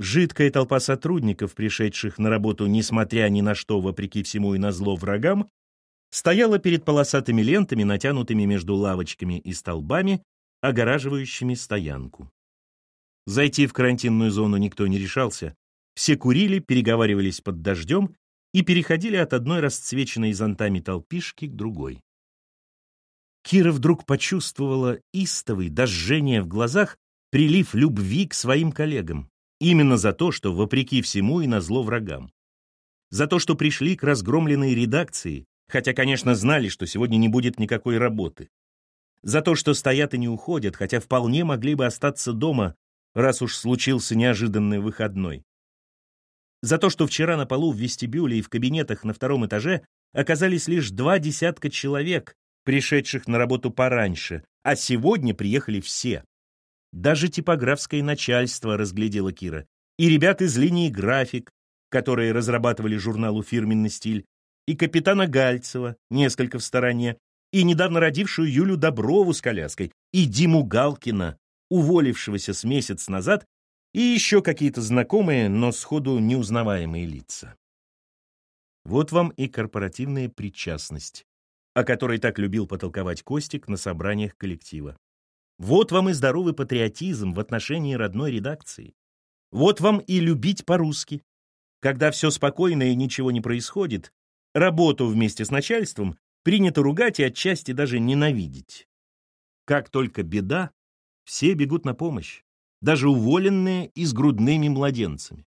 Жидкая толпа сотрудников, пришедших на работу, несмотря ни на что, вопреки всему и на зло врагам, стояла перед полосатыми лентами, натянутыми между лавочками и столбами, огораживающими стоянку. Зайти в карантинную зону никто не решался. Все курили, переговаривались под дождем и переходили от одной расцвеченной зонтами толпишки к другой. Кира вдруг почувствовала истовый, до в глазах, прилив любви к своим коллегам. Именно за то, что, вопреки всему и назло врагам. За то, что пришли к разгромленной редакции, хотя, конечно, знали, что сегодня не будет никакой работы. За то, что стоят и не уходят, хотя вполне могли бы остаться дома, раз уж случился неожиданный выходной. За то, что вчера на полу в вестибюле и в кабинетах на втором этаже оказались лишь два десятка человек, пришедших на работу пораньше, а сегодня приехали все. Даже типографское начальство разглядело Кира. И ребят из линии «График», которые разрабатывали журналу «Фирменный стиль», и капитана Гальцева, несколько в стороне, и недавно родившую Юлю Доброву с коляской, и Диму Галкина, уволившегося с месяц назад, и еще какие-то знакомые, но сходу неузнаваемые лица. Вот вам и корпоративная причастность, о которой так любил потолковать Костик на собраниях коллектива. Вот вам и здоровый патриотизм в отношении родной редакции. Вот вам и любить по-русски. Когда все спокойно и ничего не происходит, Работу вместе с начальством принято ругать и отчасти даже ненавидеть. Как только беда, все бегут на помощь, даже уволенные и с грудными младенцами.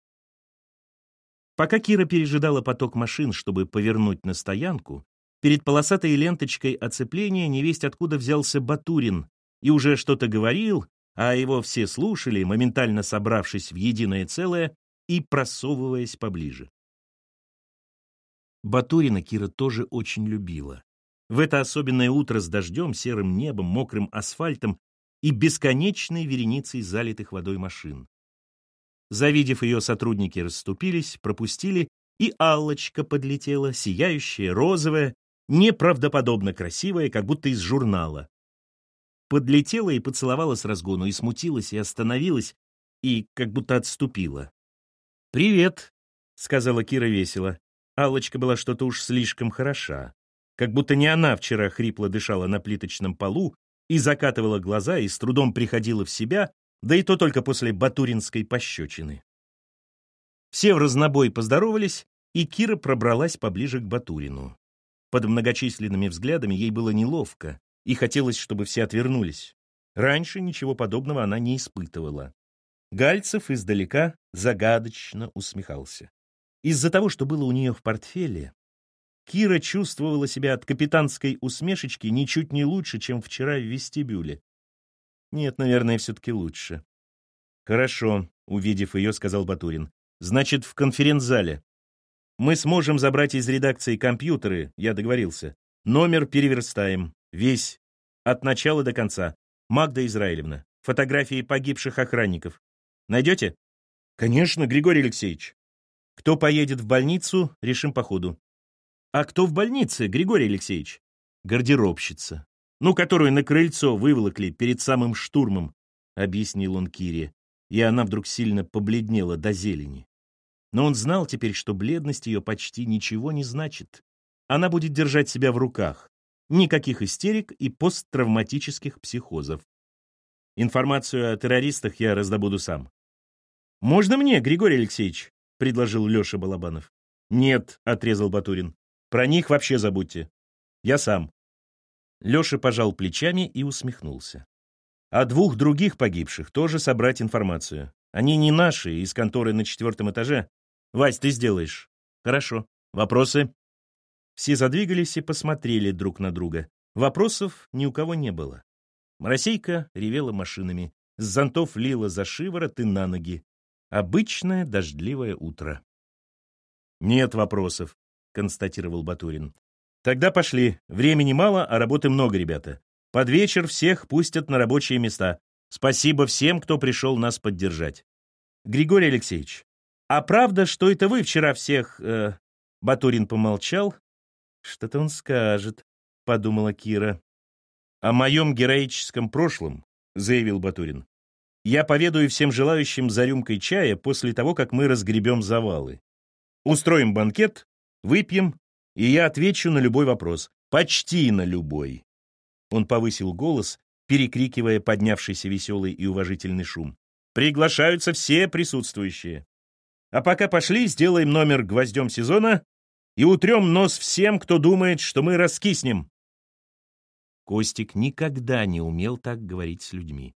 Пока Кира пережидала поток машин, чтобы повернуть на стоянку, перед полосатой ленточкой оцепления невесть откуда взялся Батурин и уже что-то говорил, а его все слушали, моментально собравшись в единое целое и просовываясь поближе. Батурина Кира тоже очень любила. В это особенное утро с дождем, серым небом, мокрым асфальтом и бесконечной вереницей залитых водой машин. Завидев ее, сотрудники расступились, пропустили, и Аллочка подлетела, сияющая, розовая, неправдоподобно красивая, как будто из журнала. Подлетела и поцеловала с разгону, и смутилась, и остановилась, и как будто отступила. «Привет», — сказала Кира весело. Аллочка была что-то уж слишком хороша. Как будто не она вчера хрипло дышала на плиточном полу и закатывала глаза и с трудом приходила в себя, да и то только после батуринской пощечины. Все в разнобой поздоровались, и Кира пробралась поближе к Батурину. Под многочисленными взглядами ей было неловко, и хотелось, чтобы все отвернулись. Раньше ничего подобного она не испытывала. Гальцев издалека загадочно усмехался. Из-за того, что было у нее в портфеле, Кира чувствовала себя от капитанской усмешечки ничуть не лучше, чем вчера в вестибюле. Нет, наверное, все-таки лучше. «Хорошо», — увидев ее, сказал Батурин. «Значит, в конференц-зале. Мы сможем забрать из редакции компьютеры, я договорился. Номер переверстаем. Весь. От начала до конца. Магда Израилевна. Фотографии погибших охранников. Найдете? Конечно, Григорий Алексеевич. Кто поедет в больницу, решим по ходу. А кто в больнице, Григорий Алексеевич? Гардеробщица. Ну, которую на крыльцо выволокли перед самым штурмом, объяснил он Кире. И она вдруг сильно побледнела до зелени. Но он знал теперь, что бледность ее почти ничего не значит. Она будет держать себя в руках. Никаких истерик и посттравматических психозов. Информацию о террористах я раздобуду сам. «Можно мне, Григорий Алексеевич?» — предложил Леша Балабанов. «Нет», — отрезал Батурин. «Про них вообще забудьте. Я сам». Леша пожал плечами и усмехнулся. О двух других погибших тоже собрать информацию. Они не наши, из конторы на четвертом этаже. Вась, ты сделаешь. Хорошо. Вопросы? Все задвигались и посмотрели друг на друга. Вопросов ни у кого не было. Моросейка ревела машинами. С зонтов лила за шиворот и на ноги. Обычное дождливое утро. «Нет вопросов», — констатировал Батурин. «Тогда пошли. Времени мало, а работы много, ребята. Под вечер всех пустят на рабочие места. Спасибо всем, кто пришел нас поддержать. Григорий Алексеевич, а правда, что это вы вчера всех...» э... Батурин помолчал. «Что-то он скажет», — подумала Кира. «О моем героическом прошлом», — заявил Батурин. Я поведаю всем желающим за рюмкой чая после того, как мы разгребем завалы. Устроим банкет, выпьем, и я отвечу на любой вопрос. Почти на любой. Он повысил голос, перекрикивая поднявшийся веселый и уважительный шум. Приглашаются все присутствующие. А пока пошли, сделаем номер гвоздем сезона и утрем нос всем, кто думает, что мы раскиснем. Костик никогда не умел так говорить с людьми.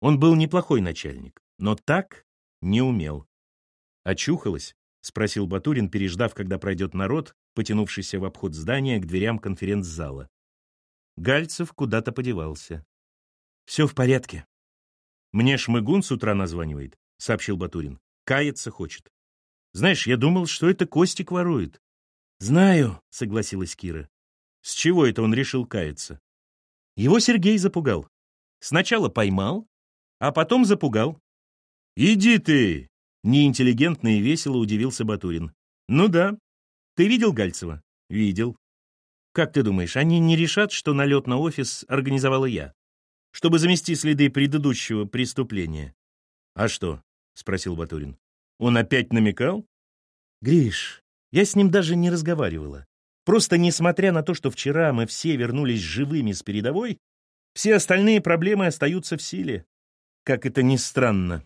Он был неплохой начальник, но так не умел. «Очухалась?» — спросил Батурин, переждав, когда пройдет народ, потянувшийся в обход здания к дверям конференц-зала. Гальцев куда-то подевался. «Все в порядке». «Мне Шмыгун с утра названивает», — сообщил Батурин. «Каяться хочет. Знаешь, я думал, что это Костик ворует». «Знаю», — согласилась Кира. «С чего это он решил каяться?» Его Сергей запугал. Сначала поймал, а потом запугал. «Иди ты!» — неинтеллигентно и весело удивился Батурин. «Ну да. Ты видел Гальцева?» «Видел. Как ты думаешь, они не решат, что налет на офис организовала я? Чтобы замести следы предыдущего преступления?» «А что?» — спросил Батурин. «Он опять намекал?» «Гриш, я с ним даже не разговаривала. Просто несмотря на то, что вчера мы все вернулись живыми с передовой, все остальные проблемы остаются в силе. Как это ни странно.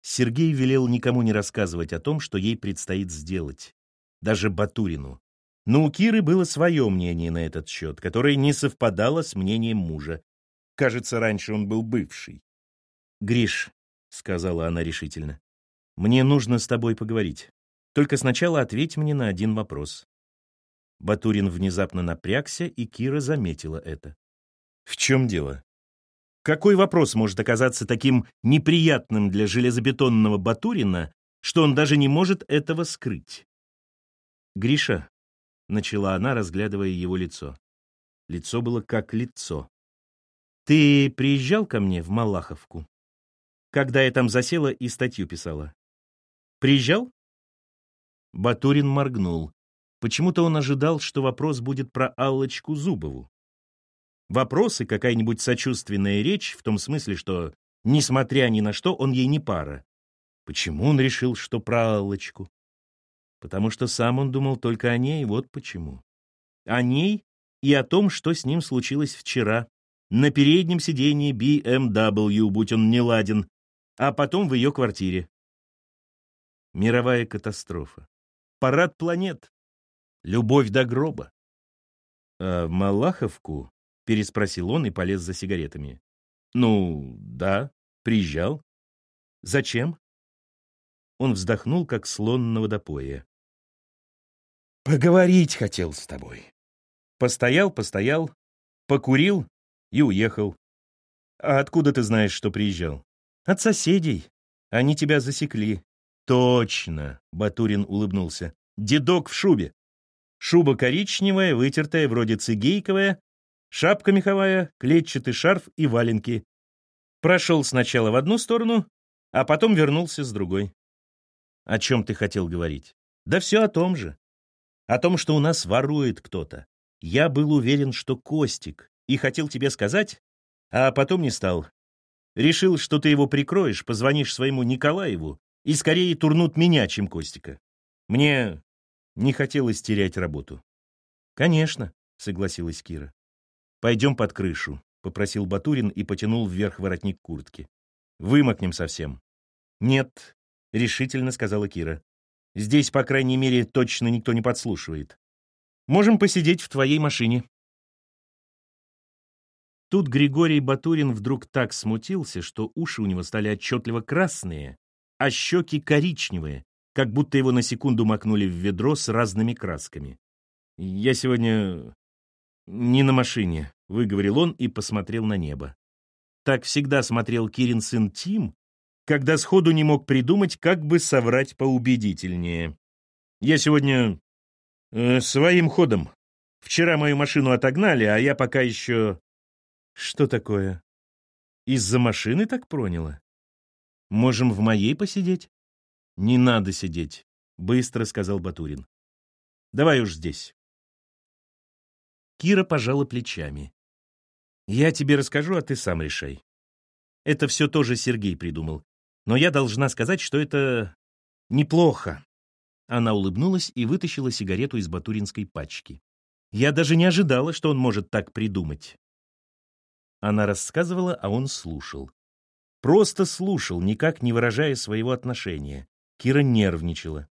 Сергей велел никому не рассказывать о том, что ей предстоит сделать. Даже Батурину. Но у Киры было свое мнение на этот счет, которое не совпадало с мнением мужа. Кажется, раньше он был бывший. «Гриш», — сказала она решительно, — «мне нужно с тобой поговорить. Только сначала ответь мне на один вопрос». Батурин внезапно напрягся, и Кира заметила это. «В чем дело?» Какой вопрос может оказаться таким неприятным для железобетонного Батурина, что он даже не может этого скрыть? «Гриша», — начала она, разглядывая его лицо. Лицо было как лицо. «Ты приезжал ко мне в Малаховку, когда я там засела и статью писала? Приезжал?» Батурин моргнул. Почему-то он ожидал, что вопрос будет про Аллочку Зубову. Вопросы, какая-нибудь сочувственная речь, в том смысле, что, несмотря ни на что, он ей не пара. Почему он решил, что про Аллочку? Потому что сам он думал только о ней, вот почему. О ней и о том, что с ним случилось вчера, на переднем сидении BMW, будь он не ладен, а потом в ее квартире. Мировая катастрофа. Парад планет. Любовь до гроба. А в Малаховку переспросил он и полез за сигаретами. Ну, да, приезжал. Зачем? Он вздохнул, как слон на водопое. Поговорить хотел с тобой. Постоял, постоял, покурил и уехал. А откуда ты знаешь, что приезжал? От соседей. Они тебя засекли. Точно, Батурин улыбнулся. Дедок в шубе. Шуба коричневая, вытертая, вроде цигейковая, шапка меховая, клетчатый шарф и валенки. Прошел сначала в одну сторону, а потом вернулся с другой. О чем ты хотел говорить? Да все о том же. О том, что у нас ворует кто-то. Я был уверен, что Костик, и хотел тебе сказать, а потом не стал. Решил, что ты его прикроешь, позвонишь своему Николаеву, и скорее турнут меня, чем Костика. Мне не хотелось терять работу. «Конечно», — согласилась Кира. «Пойдем под крышу», — попросил Батурин и потянул вверх воротник куртки. «Вымокнем совсем». «Нет», — решительно сказала Кира. «Здесь, по крайней мере, точно никто не подслушивает. Можем посидеть в твоей машине». Тут Григорий Батурин вдруг так смутился, что уши у него стали отчетливо красные, а щеки коричневые, как будто его на секунду макнули в ведро с разными красками. «Я сегодня не на машине», — выговорил он и посмотрел на небо. Так всегда смотрел Кирин сын Тим, когда сходу не мог придумать, как бы соврать поубедительнее. «Я сегодня э, своим ходом. Вчера мою машину отогнали, а я пока еще...» «Что такое? Из-за машины так проняло?» Можем в моей посидеть? Не надо сидеть, быстро сказал Батурин. Давай уж здесь. Кира пожала плечами. Я тебе расскажу, а ты сам решай. Это все тоже Сергей придумал. Но я должна сказать, что это неплохо. Она улыбнулась и вытащила сигарету из батуринской пачки. Я даже не ожидала, что он может так придумать. Она рассказывала, а он слушал. Просто слушал, никак не выражая своего отношения. Кира нервничала.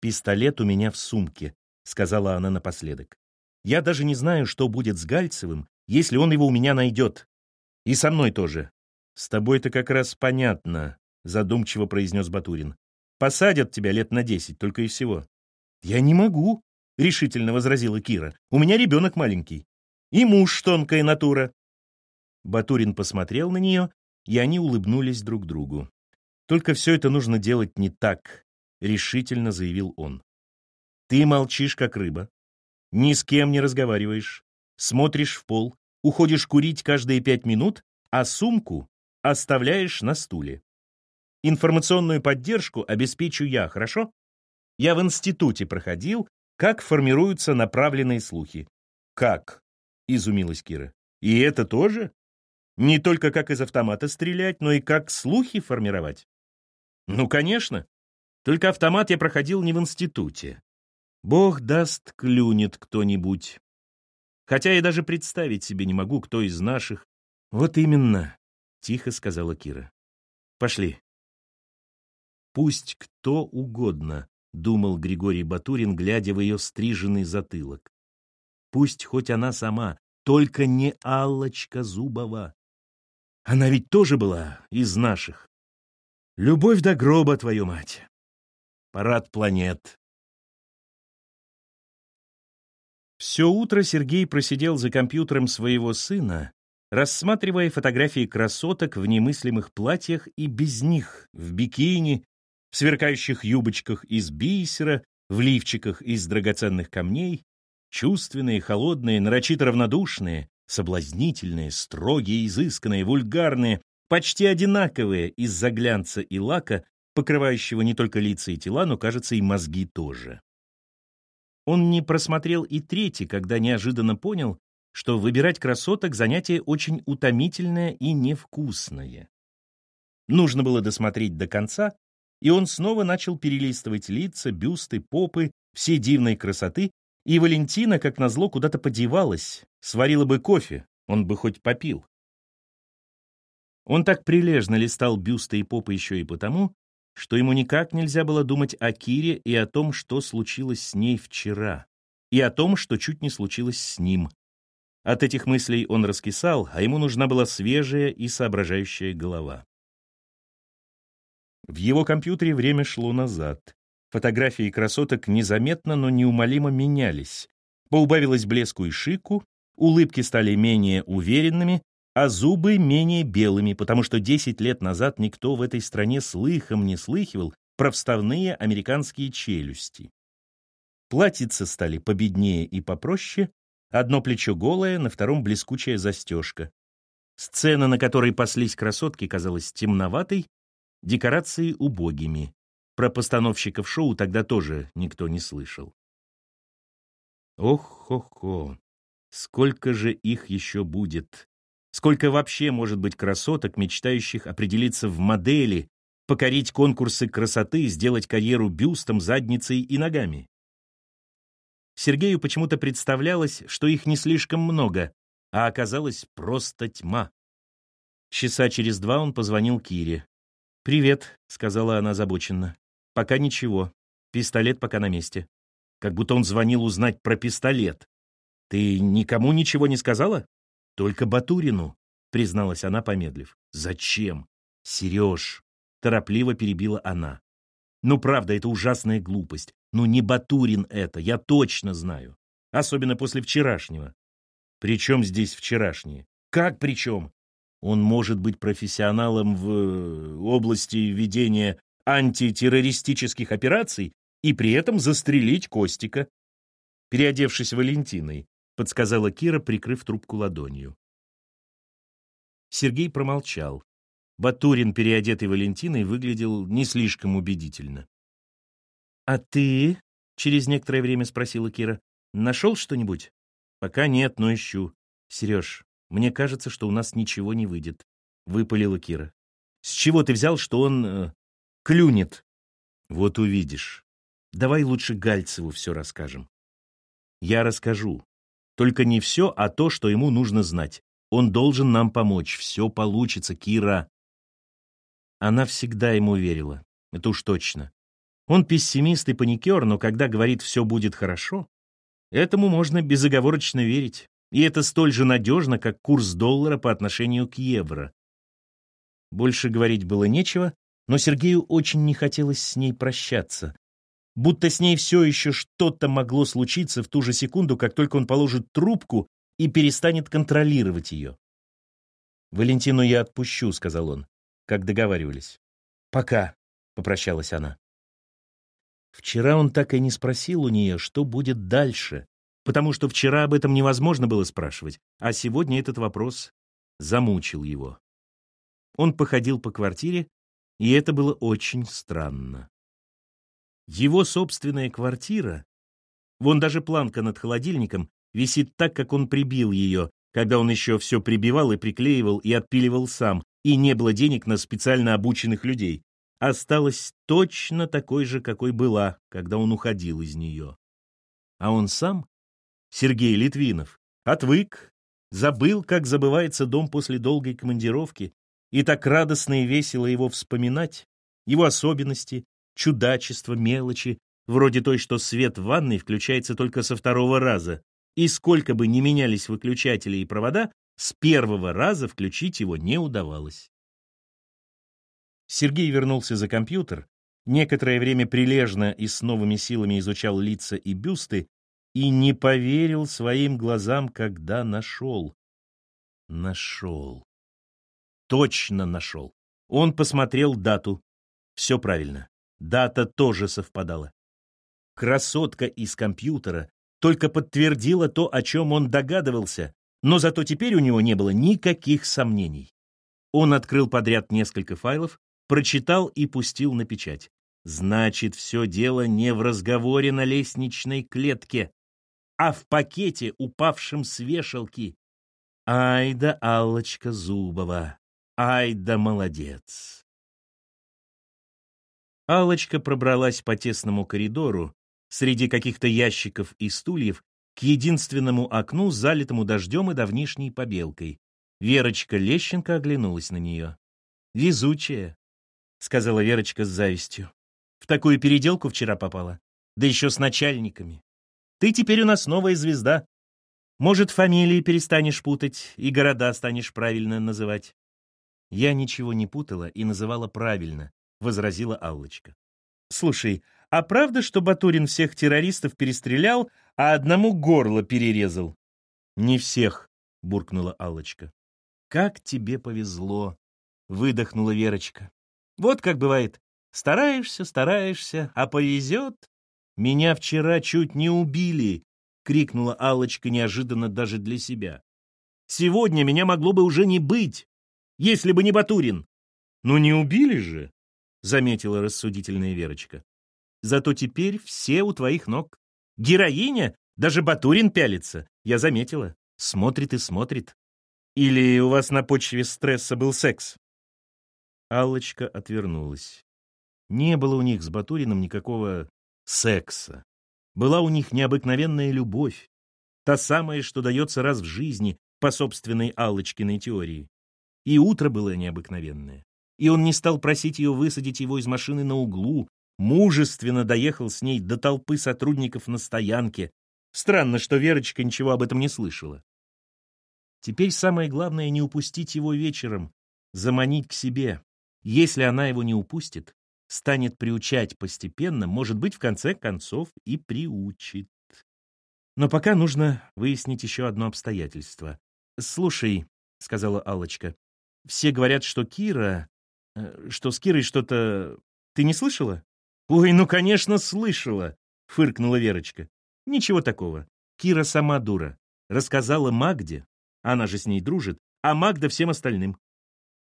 «Пистолет у меня в сумке», — сказала она напоследок. «Я даже не знаю, что будет с Гальцевым, если он его у меня найдет. И со мной тоже». «С тобой-то как раз понятно», — задумчиво произнес Батурин. «Посадят тебя лет на десять, только и всего». «Я не могу», — решительно возразила Кира. «У меня ребенок маленький. И муж тонкая натура». Батурин посмотрел на нее, и они улыбнулись друг другу. «Только все это нужно делать не так», — решительно заявил он. «Ты молчишь, как рыба, ни с кем не разговариваешь, смотришь в пол, уходишь курить каждые пять минут, а сумку оставляешь на стуле. Информационную поддержку обеспечу я, хорошо? Я в институте проходил, как формируются направленные слухи. Как? Изумилась Кира. И это тоже? Не только как из автомата стрелять, но и как слухи формировать? Ну, конечно. Только автомат я проходил не в институте. Бог даст, клюнет кто-нибудь. Хотя я даже представить себе не могу, кто из наших. Вот именно, — тихо сказала Кира. Пошли. Пусть кто угодно, — думал Григорий Батурин, глядя в ее стриженный затылок. Пусть хоть она сама, только не Аллочка Зубова. Она ведь тоже была из наших. Любовь до гроба, твою мать. Парад планет. Все утро Сергей просидел за компьютером своего сына, рассматривая фотографии красоток в немыслимых платьях и без них, в бикини, в сверкающих юбочках из бисера, в лифчиках из драгоценных камней, чувственные, холодные, нарочито равнодушные, соблазнительные, строгие, изысканные, вульгарные, почти одинаковые из-за глянца и лака, покрывающего не только лица и тела, но, кажется, и мозги тоже. Он не просмотрел и третий, когда неожиданно понял, что выбирать красоток занятие очень утомительное и невкусное. Нужно было досмотреть до конца, и он снова начал перелистывать лица, бюсты, попы, все дивной красоты, и Валентина, как назло, куда-то подевалась, сварила бы кофе, он бы хоть попил. Он так прилежно листал бюсты и попы еще и потому, что ему никак нельзя было думать о Кире и о том, что случилось с ней вчера, и о том, что чуть не случилось с ним. От этих мыслей он раскисал, а ему нужна была свежая и соображающая голова. В его компьютере время шло назад. Фотографии красоток незаметно, но неумолимо менялись. Поубавилось блеску и шику, улыбки стали менее уверенными, а зубы менее белыми, потому что 10 лет назад никто в этой стране слыхом не слыхивал про вставные американские челюсти. Платьица стали победнее и попроще, одно плечо голое, на втором блескучая застежка. Сцена, на которой паслись красотки, казалась темноватой, декорации убогими. Про постановщиков шоу тогда тоже никто не слышал. Ох-хо-хо, сколько же их еще будет! Сколько вообще может быть красоток, мечтающих определиться в модели, покорить конкурсы красоты, сделать карьеру бюстом, задницей и ногами? Сергею почему-то представлялось, что их не слишком много, а оказалось просто тьма. Часа через два он позвонил Кире. «Привет», — сказала она озабоченно. «Пока ничего. Пистолет пока на месте». Как будто он звонил узнать про пистолет. «Ты никому ничего не сказала?» «Только Батурину», — призналась она, помедлив. «Зачем?» «Сереж», — торопливо перебила она. «Ну, правда, это ужасная глупость. Ну, не Батурин это, я точно знаю. Особенно после вчерашнего». «При чем здесь вчерашнее?» «Как при чем?» Он может быть профессионалом в э, области ведения антитеррористических операций и при этом застрелить Костика. Переодевшись Валентиной, — подсказала Кира, прикрыв трубку ладонью. Сергей промолчал. Батурин, переодетый Валентиной, выглядел не слишком убедительно. «А ты?» — через некоторое время спросила Кира. «Нашел что-нибудь?» «Пока нет, но ищу. Сереж, мне кажется, что у нас ничего не выйдет. — выпалила Кира. «С чего ты взял, что он э, клюнет?» «Вот увидишь. Давай лучше Гальцеву все расскажем». «Я расскажу. Только не все, а то, что ему нужно знать. Он должен нам помочь. Все получится, Кира». Она всегда ему верила. Это уж точно. Он пессимист и паникер, но когда говорит «все будет хорошо», этому можно безоговорочно верить. И это столь же надежно, как курс доллара по отношению к евро. Больше говорить было нечего, но Сергею очень не хотелось с ней прощаться. Будто с ней все еще что-то могло случиться в ту же секунду, как только он положит трубку и перестанет контролировать ее. «Валентину я отпущу», — сказал он, как договаривались. «Пока», — попрощалась она. Вчера он так и не спросил у нее, что будет дальше, потому что вчера об этом невозможно было спрашивать, а сегодня этот вопрос замучил его. Он походил по квартире, и это было очень странно. Его собственная квартира, вон даже планка над холодильником, висит так, как он прибил ее, когда он еще все прибивал и приклеивал и отпиливал сам, и не было денег на специально обученных людей, осталась точно такой же, какой была, когда он уходил из нее. А он сам Сергей Литвинов, отвык, забыл, как забывается дом после долгой командировки, и так радостно и весело его вспоминать, его особенности, чудачества, мелочи, вроде той, что свет в ванной включается только со второго раза, и сколько бы ни менялись выключатели и провода, с первого раза включить его не удавалось. Сергей вернулся за компьютер, некоторое время прилежно и с новыми силами изучал лица и бюсты, и не поверил своим глазам, когда нашел. Нашел. Точно нашел. Он посмотрел дату. Все правильно. Дата тоже совпадала. Красотка из компьютера только подтвердила то, о чем он догадывался, но зато теперь у него не было никаких сомнений. Он открыл подряд несколько файлов, прочитал и пустил на печать. Значит, все дело не в разговоре на лестничной клетке а в пакете, упавшем с вешалки. Ай Аллочка Зубова, ай да молодец. Аллочка пробралась по тесному коридору среди каких-то ящиков и стульев к единственному окну, залитому дождем и давнишней побелкой. Верочка Лещенко оглянулась на нее. «Везучая», — сказала Верочка с завистью. «В такую переделку вчера попала, да еще с начальниками. Ты теперь у нас новая звезда. Может, фамилии перестанешь путать и города станешь правильно называть. Я ничего не путала и называла правильно, возразила Аллочка. Слушай, а правда, что Батурин всех террористов перестрелял, а одному горло перерезал? Не всех, буркнула Аллочка. Как тебе повезло, выдохнула Верочка. Вот как бывает. Стараешься, стараешься, а повезет, «Меня вчера чуть не убили!» — крикнула Аллочка неожиданно даже для себя. «Сегодня меня могло бы уже не быть, если бы не Батурин!» «Ну не убили же!» — заметила рассудительная Верочка. «Зато теперь все у твоих ног. Героиня? Даже Батурин пялится, я заметила. Смотрит и смотрит. Или у вас на почве стресса был секс?» Аллочка отвернулась. Не было у них с Батуриным никакого секса. Была у них необыкновенная любовь, та самая, что дается раз в жизни по собственной Аллочкиной теории. И утро было необыкновенное. И он не стал просить ее высадить его из машины на углу, мужественно доехал с ней до толпы сотрудников на стоянке. Странно, что Верочка ничего об этом не слышала. Теперь самое главное не упустить его вечером, заманить к себе. Если она его не упустит, станет приучать постепенно, может быть, в конце концов и приучит. Но пока нужно выяснить еще одно обстоятельство. «Слушай», — сказала алочка все говорят, что Кира... Э, что с Кирой что-то... Ты не слышала?» «Ой, ну, конечно, слышала», — фыркнула Верочка. «Ничего такого. Кира сама дура. Рассказала Магде, она же с ней дружит, а Магда всем остальным.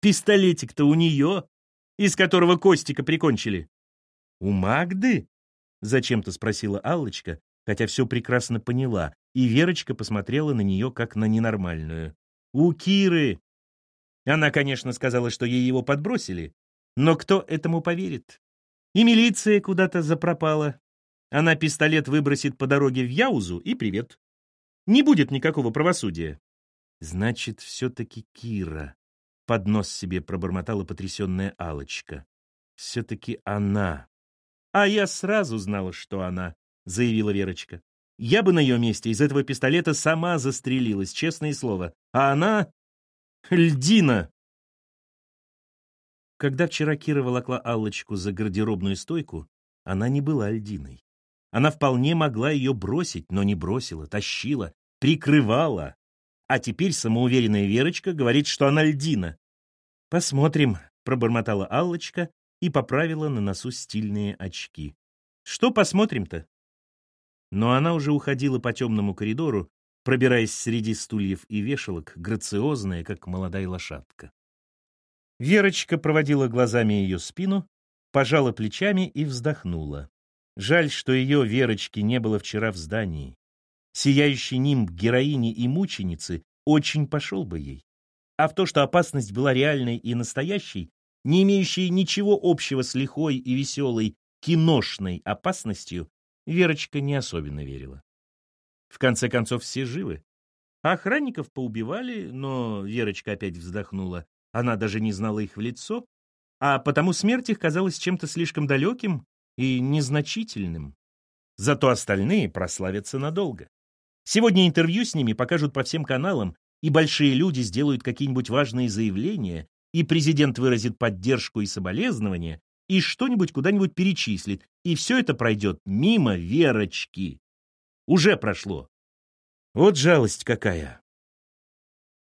Пистолетик-то у нее, из которого Костика прикончили. «У Магды?» — зачем-то спросила Аллочка, хотя все прекрасно поняла, и Верочка посмотрела на нее как на ненормальную. «У Киры! Она, конечно, сказала, что ей его подбросили, но кто этому поверит? И милиция куда-то запропала. Она пистолет выбросит по дороге в Яузу, и привет. Не будет никакого правосудия. Значит, все-таки Кира. Под нос себе пробормотала потрясенная алочка Все-таки она. А я сразу знала, что она, заявила Верочка. Я бы на ее месте из этого пистолета сама застрелилась, честное слово. А она... Льдина! Когда вчера Кира волокла Аллочку за гардеробную стойку, она не была льдиной. Она вполне могла ее бросить, но не бросила, тащила, прикрывала. А теперь самоуверенная Верочка говорит, что она льдина. «Посмотрим», — пробормотала Аллочка и поправила на носу стильные очки. «Что посмотрим-то?» Но она уже уходила по темному коридору, пробираясь среди стульев и вешалок, грациозная, как молодая лошадка. Верочка проводила глазами ее спину, пожала плечами и вздохнула. Жаль, что ее, Верочки, не было вчера в здании. Сияющий нимб героини и мученицы очень пошел бы ей. А в то, что опасность была реальной и настоящей, не имеющей ничего общего с лихой и веселой киношной опасностью, Верочка не особенно верила. В конце концов, все живы. Охранников поубивали, но Верочка опять вздохнула. Она даже не знала их в лицо, а потому смерть их казалась чем-то слишком далеким и незначительным. Зато остальные прославятся надолго. Сегодня интервью с ними покажут по всем каналам, и большие люди сделают какие-нибудь важные заявления, и президент выразит поддержку и соболезнования, и что-нибудь куда-нибудь перечислит, и все это пройдет мимо Верочки. Уже прошло. Вот жалость какая.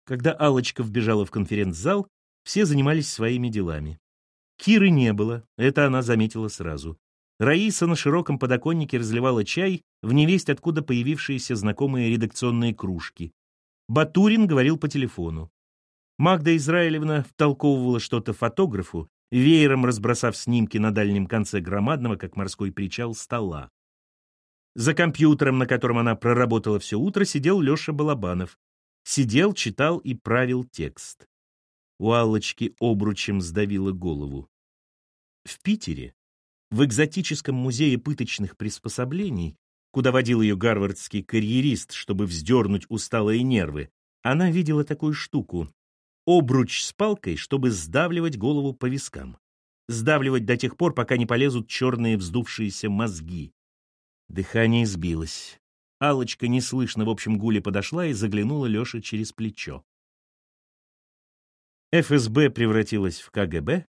Когда алочка вбежала в конференц-зал, все занимались своими делами. Киры не было, это она заметила сразу. Раиса на широком подоконнике разливала чай в невесть откуда появившиеся знакомые редакционные кружки. Батурин говорил по телефону. Магда Израилевна втолковывала что-то фотографу, веером разбросав снимки на дальнем конце громадного, как морской причал, стола. За компьютером, на котором она проработала все утро, сидел Леша Балабанов. Сидел, читал и правил текст. У Аллочки обручем сдавило голову. В Питере, в экзотическом музее пыточных приспособлений, куда водил ее гарвардский карьерист, чтобы вздернуть усталые нервы, она видела такую штуку обруч с палкой, чтобы сдавливать голову по вискам. Сдавливать до тех пор, пока не полезут черные вздувшиеся мозги. Дыхание сбилось. Алочка неслышно в общем гуле подошла и заглянула Лёше через плечо. ФСБ превратилась в КГБ,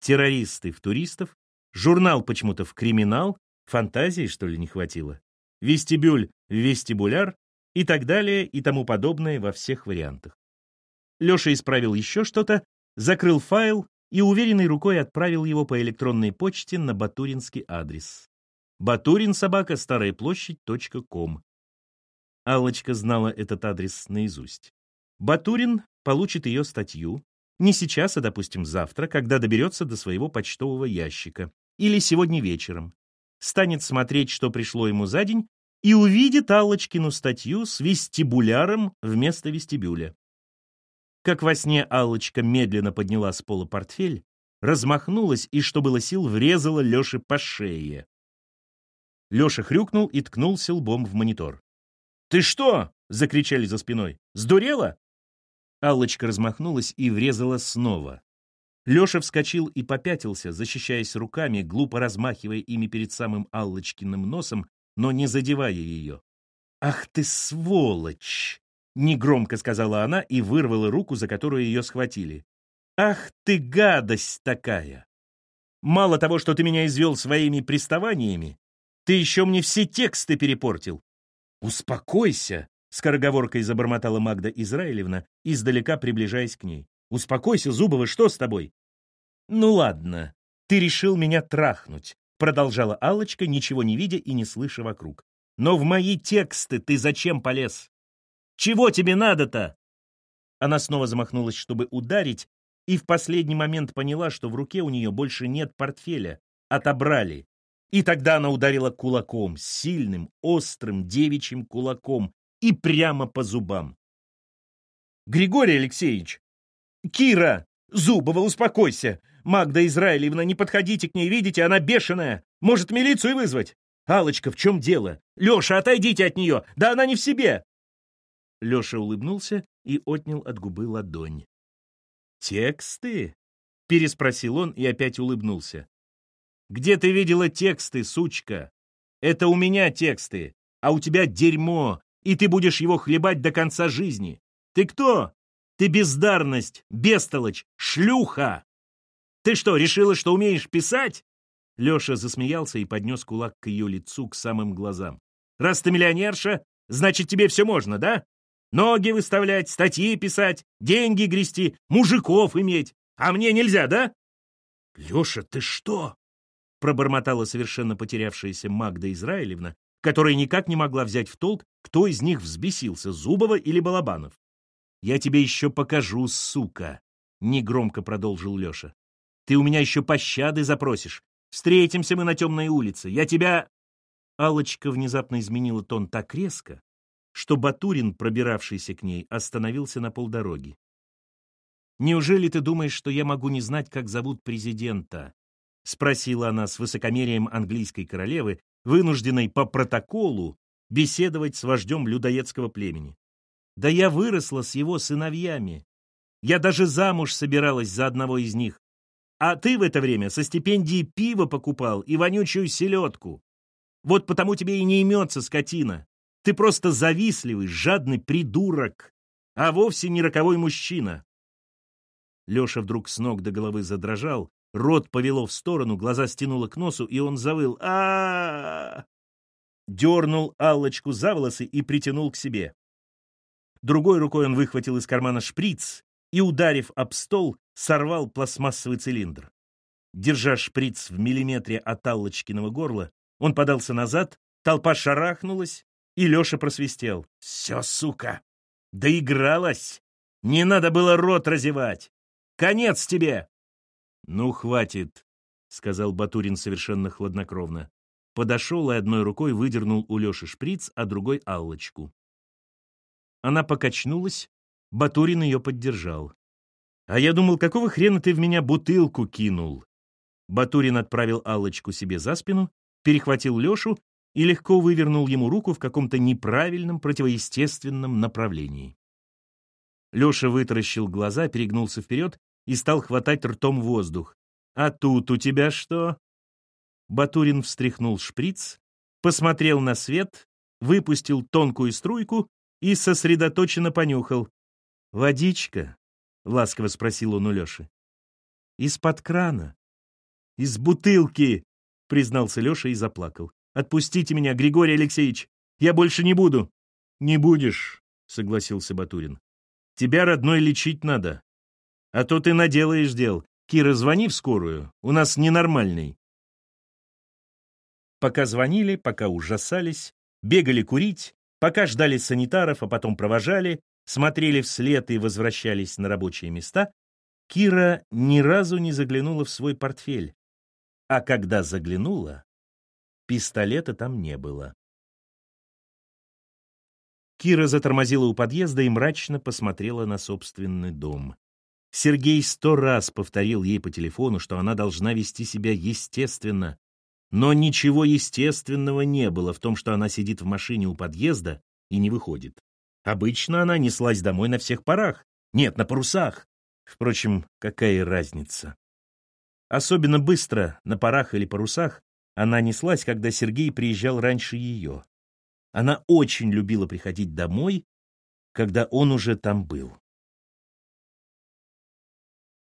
террористы в туристов, журнал почему-то в криминал, фантазии, что ли, не хватило, вестибюль в вестибуляр и так далее и тому подобное во всех вариантах. Леша исправил еще что-то, закрыл файл и уверенной рукой отправил его по электронной почте на батуринский адрес. Батурин собака старая площадь ком. Аллочка знала этот адрес наизусть. Батурин получит ее статью, не сейчас, а, допустим, завтра, когда доберется до своего почтового ящика, или сегодня вечером. Станет смотреть, что пришло ему за день, и увидит Аллочкину статью с вестибуляром вместо вестибюля. Как во сне Аллочка медленно подняла с пола портфель, размахнулась и, что было сил, врезала Леше по шее. Леша хрюкнул и ткнулся лбом в монитор. «Ты что?» — закричали за спиной. «Сдурела?» Аллочка размахнулась и врезала снова. Леша вскочил и попятился, защищаясь руками, глупо размахивая ими перед самым Аллочкиным носом, но не задевая ее. «Ах ты сволочь!» Негромко сказала она и вырвала руку, за которую ее схватили. «Ах ты гадость такая! Мало того, что ты меня извел своими приставаниями, ты еще мне все тексты перепортил. Успокойся!» Скороговоркой забормотала Магда Израилевна, издалека приближаясь к ней. «Успокойся, Зубова, что с тобой?» «Ну ладно, ты решил меня трахнуть», продолжала Аллочка, ничего не видя и не слыша вокруг. «Но в мои тексты ты зачем полез? Чего тебе надо-то?» Она снова замахнулась, чтобы ударить, и в последний момент поняла, что в руке у нее больше нет портфеля. Отобрали. И тогда она ударила кулаком, сильным, острым девичьим кулаком, и прямо по зубам. «Григорий Алексеевич, Кира! Зубова, успокойся! Магда Израилевна, не подходите к ней, видите, она бешеная! Может, милицию вызвать? Алочка, в чем дело? Леша, отойдите от нее! Да она не в себе!» Леша улыбнулся и отнял от губы ладонь. «Тексты?» — переспросил он и опять улыбнулся. «Где ты видела тексты, сучка? Это у меня тексты, а у тебя дерьмо, и ты будешь его хлебать до конца жизни. Ты кто? Ты бездарность, бестолочь, шлюха! Ты что, решила, что умеешь писать?» Леша засмеялся и поднес кулак к ее лицу, к самым глазам. «Раз ты миллионерша, значит, тебе все можно, да? Ноги выставлять, статьи писать, деньги грести, мужиков иметь. А мне нельзя, да?» «Леша, ты что?» Пробормотала совершенно потерявшаяся Магда Израилевна, которая никак не могла взять в толк, кто из них взбесился, Зубова или Балабанов. «Я тебе еще покажу, сука!» — негромко продолжил Леша. «Ты у меня еще пощады запросишь. Встретимся мы на темной улице. Я тебя...» Алочка внезапно изменила тон так резко, что Батурин, пробиравшийся к ней, остановился на полдороги. «Неужели ты думаешь, что я могу не знать, как зовут президента?» — спросила она с высокомерием английской королевы, вынужденной по протоколу беседовать с вождем людоедского племени. «Да я выросла с его сыновьями. Я даже замуж собиралась за одного из них. А ты в это время со стипендии пиво покупал и вонючую селедку. Вот потому тебе и не имется скотина. Ты просто завистливый, жадный придурок, а вовсе не роковой мужчина». Леша вдруг с ног до головы задрожал, Рот повело в сторону, глаза стянуло к носу, и он завыл. а, -а, -а Дернул Аллочку за волосы и притянул к себе. Другой рукой он выхватил из кармана шприц и, ударив об стол, сорвал пластмассовый цилиндр. Держа шприц в миллиметре от Аллочкиного горла, он подался назад, толпа шарахнулась, и Леша просвистел. «Все, сука! Доигралась! Не надо было рот разевать! Конец тебе!» «Ну, хватит», — сказал Батурин совершенно хладнокровно. Подошел и одной рукой выдернул у Леши шприц, а другой — Аллочку. Она покачнулась, Батурин ее поддержал. «А я думал, какого хрена ты в меня бутылку кинул?» Батурин отправил Аллочку себе за спину, перехватил Лешу и легко вывернул ему руку в каком-то неправильном, противоестественном направлении. Леша вытаращил глаза, перегнулся вперед и стал хватать ртом воздух. «А тут у тебя что?» Батурин встряхнул шприц, посмотрел на свет, выпустил тонкую струйку и сосредоточенно понюхал. «Водичка?» — ласково спросил он у Леши. «Из-под крана. Из бутылки!» — признался Леша и заплакал. «Отпустите меня, Григорий Алексеевич! Я больше не буду!» «Не будешь», — согласился Батурин. «Тебя, родной, лечить надо. А то ты наделаешь дел. Кира, звони в скорую. У нас ненормальный. Пока звонили, пока ужасались, бегали курить, пока ждали санитаров, а потом провожали, смотрели вслед и возвращались на рабочие места, Кира ни разу не заглянула в свой портфель. А когда заглянула, пистолета там не было. Кира затормозила у подъезда и мрачно посмотрела на собственный дом. Сергей сто раз повторил ей по телефону, что она должна вести себя естественно. Но ничего естественного не было в том, что она сидит в машине у подъезда и не выходит. Обычно она неслась домой на всех парах. Нет, на парусах. Впрочем, какая разница? Особенно быстро, на парах или парусах, она неслась, когда Сергей приезжал раньше ее. Она очень любила приходить домой, когда он уже там был.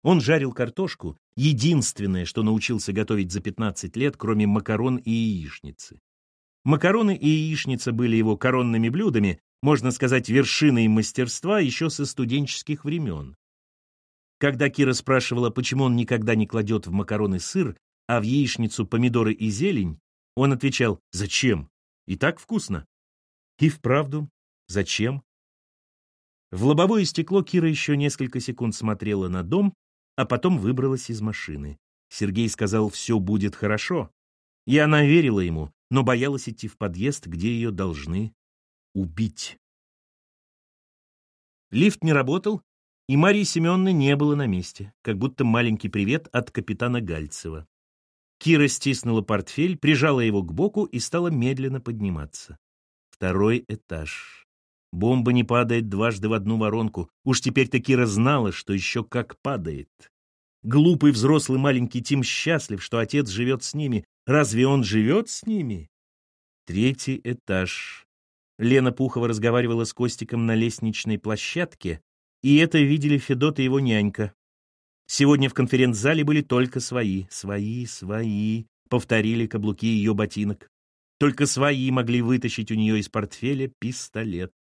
Он жарил картошку, единственное, что научился готовить за 15 лет, кроме макарон и яичницы. Макароны и яичница были его коронными блюдами, можно сказать, вершиной мастерства еще со студенческих времен. Когда Кира спрашивала, почему он никогда не кладет в макароны сыр, а в яичницу помидоры и зелень, он отвечал «Зачем? И так вкусно». И вправду, зачем? В лобовое стекло Кира еще несколько секунд смотрела на дом, а потом выбралась из машины. Сергей сказал, все будет хорошо. И она верила ему, но боялась идти в подъезд, где ее должны убить. Лифт не работал, И Марии Семеновны не было на месте, как будто маленький привет от капитана Гальцева. Кира стиснула портфель, прижала его к боку и стала медленно подниматься. Второй этаж. Бомба не падает дважды в одну воронку. Уж теперь-то знала, что еще как падает. Глупый взрослый маленький Тим счастлив, что отец живет с ними. Разве он живет с ними? Третий этаж. Лена Пухова разговаривала с Костиком на лестничной площадке, и это видели Федот и его нянька. Сегодня в конференц-зале были только свои, свои, свои, повторили каблуки ее ботинок. Только свои могли вытащить у нее из портфеля пистолет.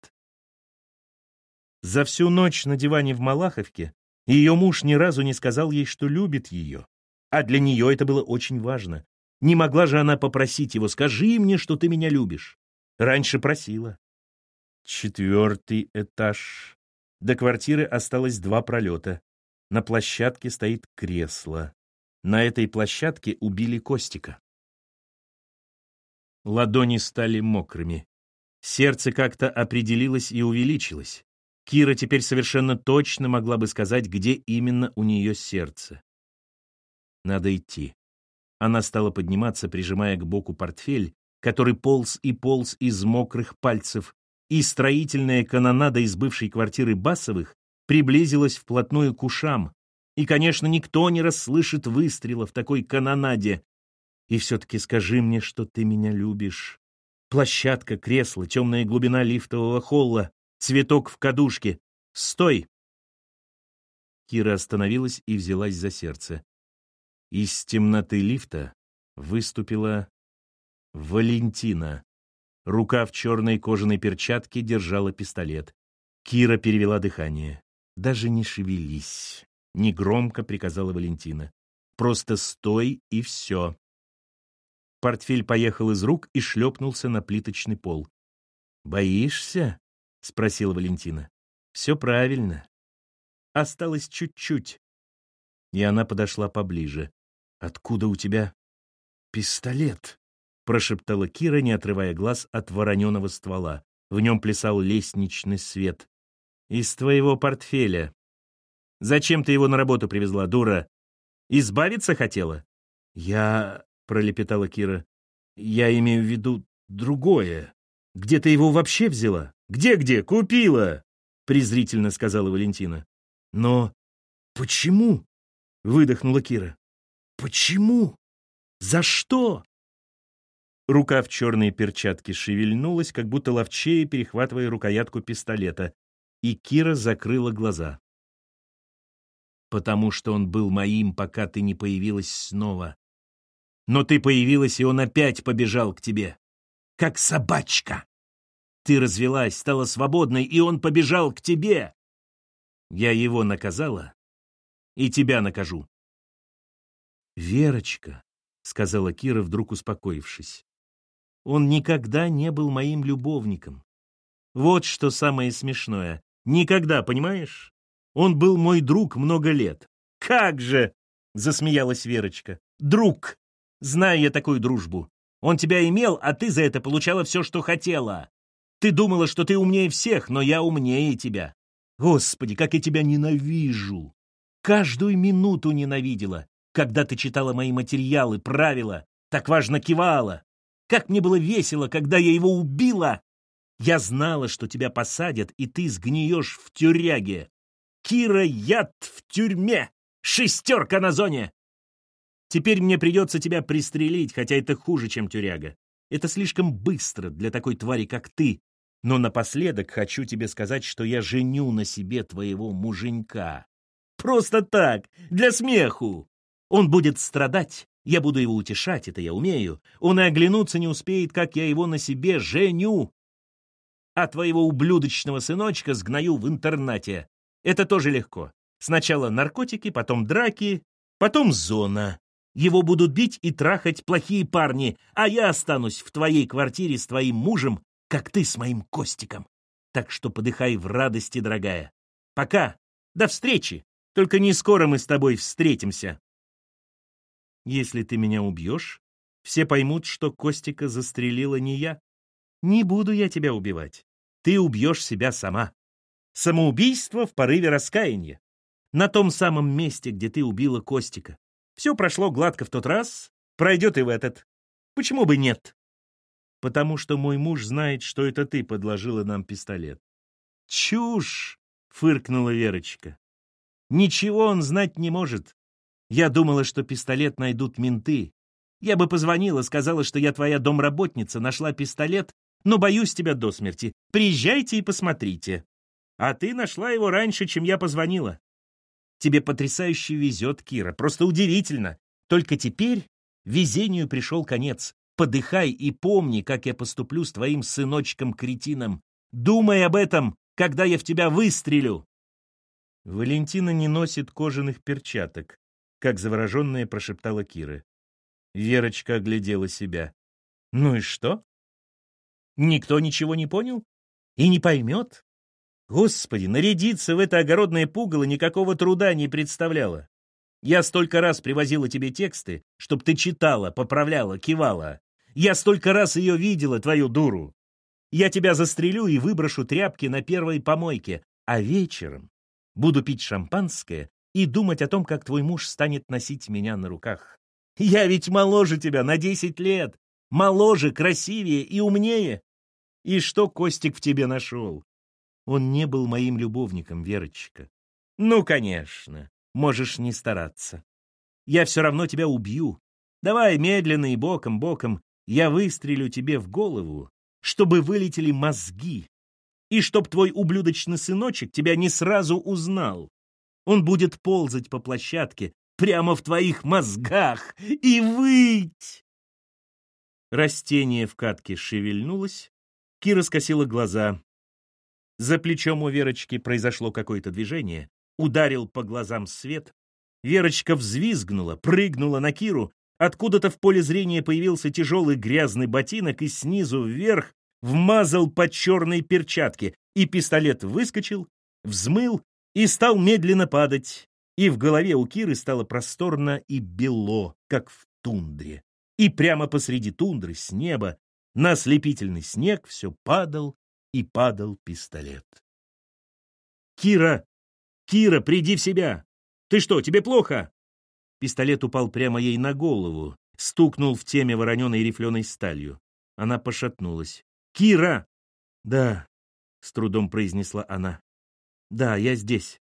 За всю ночь на диване в Малаховке ее муж ни разу не сказал ей, что любит ее. А для нее это было очень важно. Не могла же она попросить его, скажи мне, что ты меня любишь. Раньше просила. Четвертый этаж. До квартиры осталось два пролета. На площадке стоит кресло. На этой площадке убили Костика. Ладони стали мокрыми. Сердце как-то определилось и увеличилось. Кира теперь совершенно точно могла бы сказать, где именно у нее сердце. Надо идти. Она стала подниматься, прижимая к боку портфель, который полз и полз из мокрых пальцев, и строительная канонада из бывшей квартиры Басовых приблизилась вплотную к ушам. И, конечно, никто не расслышит выстрела в такой канонаде. И все-таки скажи мне, что ты меня любишь. Площадка, кресло, темная глубина лифтового холла, цветок в кадушке. Стой! Кира остановилась и взялась за сердце. Из темноты лифта выступила Валентина. Рука в черной кожаной перчатке держала пистолет. Кира перевела дыхание. «Даже не шевелись», — негромко приказала Валентина. «Просто стой и все». Портфель поехал из рук и шлепнулся на плиточный пол. «Боишься?» — спросила Валентина. «Все правильно. Осталось чуть-чуть». И она подошла поближе. «Откуда у тебя пистолет?» — прошептала Кира, не отрывая глаз от вороненого ствола. В нем плясал лестничный свет. «Из твоего портфеля. Зачем ты его на работу привезла, дура? Избавиться хотела?» «Я...» — пролепетала Кира. «Я имею в виду другое. Где ты его вообще взяла? Где-где? Купила!» — презрительно сказала Валентина. «Но почему?» — выдохнула Кира. Почему? За что? Рука в черной перчатке шевельнулась, как будто ловчее перехватывая рукоятку пистолета, и Кира закрыла глаза. «Потому что он был моим, пока ты не появилась снова. Но ты появилась, и он опять побежал к тебе. Как собачка. Ты развелась, стала свободной, и он побежал к тебе. Я его наказала, и тебя накажу. «Верочка», — сказала Кира, вдруг успокоившись, — «он никогда не был моим любовником. Вот что самое смешное. Никогда, понимаешь? Он был мой друг много лет. Как же!» — засмеялась Верочка. «Друг! Знаю я такую дружбу. Он тебя имел, а ты за это получала все, что хотела. Ты думала, что ты умнее всех, но я умнее тебя. Господи, как я тебя ненавижу! Каждую минуту ненавидела когда ты читала мои материалы, правила, так важно кивала. Как мне было весело, когда я его убила! Я знала, что тебя посадят, и ты сгниешь в тюряге. Кира яд в тюрьме! Шестерка на зоне! Теперь мне придется тебя пристрелить, хотя это хуже, чем тюряга. Это слишком быстро для такой твари, как ты. Но напоследок хочу тебе сказать, что я женю на себе твоего муженька. Просто так, для смеху. Он будет страдать, я буду его утешать, это я умею. Он и оглянуться не успеет, как я его на себе женю. А твоего ублюдочного сыночка сгною в интернате. Это тоже легко. Сначала наркотики, потом драки, потом зона. Его будут бить и трахать плохие парни, а я останусь в твоей квартире с твоим мужем, как ты с моим Костиком. Так что подыхай в радости, дорогая. Пока. До встречи. Только не скоро мы с тобой встретимся. Если ты меня убьешь, все поймут, что Костика застрелила не я. Не буду я тебя убивать. Ты убьешь себя сама. Самоубийство в порыве раскаяния. На том самом месте, где ты убила Костика. Все прошло гладко в тот раз, пройдет и в этот. Почему бы нет? Потому что мой муж знает, что это ты подложила нам пистолет. Чушь! — фыркнула Верочка. Ничего он знать не может. Я думала, что пистолет найдут менты. Я бы позвонила, сказала, что я твоя домработница, нашла пистолет, но боюсь тебя до смерти. Приезжайте и посмотрите. А ты нашла его раньше, чем я позвонила. Тебе потрясающе везет, Кира, просто удивительно. Только теперь везению пришел конец. Подыхай и помни, как я поступлю с твоим сыночком-кретином. Думай об этом, когда я в тебя выстрелю. Валентина не носит кожаных перчаток, как завороженная прошептала Кира. Верочка оглядела себя. Ну и что? Никто ничего не понял? И не поймет? Господи, нарядиться в это огородное пугало никакого труда не представляло. Я столько раз привозила тебе тексты, чтоб ты читала, поправляла, кивала. Я столько раз ее видела, твою дуру. Я тебя застрелю и выброшу тряпки на первой помойке, а вечером буду пить шампанское и думать о том, как твой муж станет носить меня на руках. Я ведь моложе тебя на десять лет, моложе, красивее и умнее. И что Костик в тебе нашел? Он не был моим любовником, Верочка. Ну, конечно, можешь не стараться. Я все равно тебя убью. Давай медленно и боком-боком я выстрелю тебе в голову, чтобы вылетели мозги, и чтоб твой ублюдочный сыночек тебя не сразу узнал. Он будет ползать по площадке прямо в твоих мозгах и выть. Растение в катке шевельнулось, Кира скосила глаза. За плечом у Верочки произошло какое-то движение, ударил по глазам свет. Верочка взвизгнула, прыгнула на Киру. Откуда-то в поле зрения появился тяжелый грязный ботинок и снизу вверх вмазал по черной перчатке, и пистолет выскочил, взмыл и стал медленно падать. И в голове у Киры стало просторно и бело, как в тундре. И прямо посреди тундры с неба на ослепительный снег все падал и падал пистолет. «Кира! Кира, приди в себя! Ты что, тебе плохо?» Пистолет упал прямо ей на голову, стукнул в теме вороненой рифленой сталью. Она пошатнулась. «Кира!» «Да», — с трудом произнесла она. «Да, я здесь».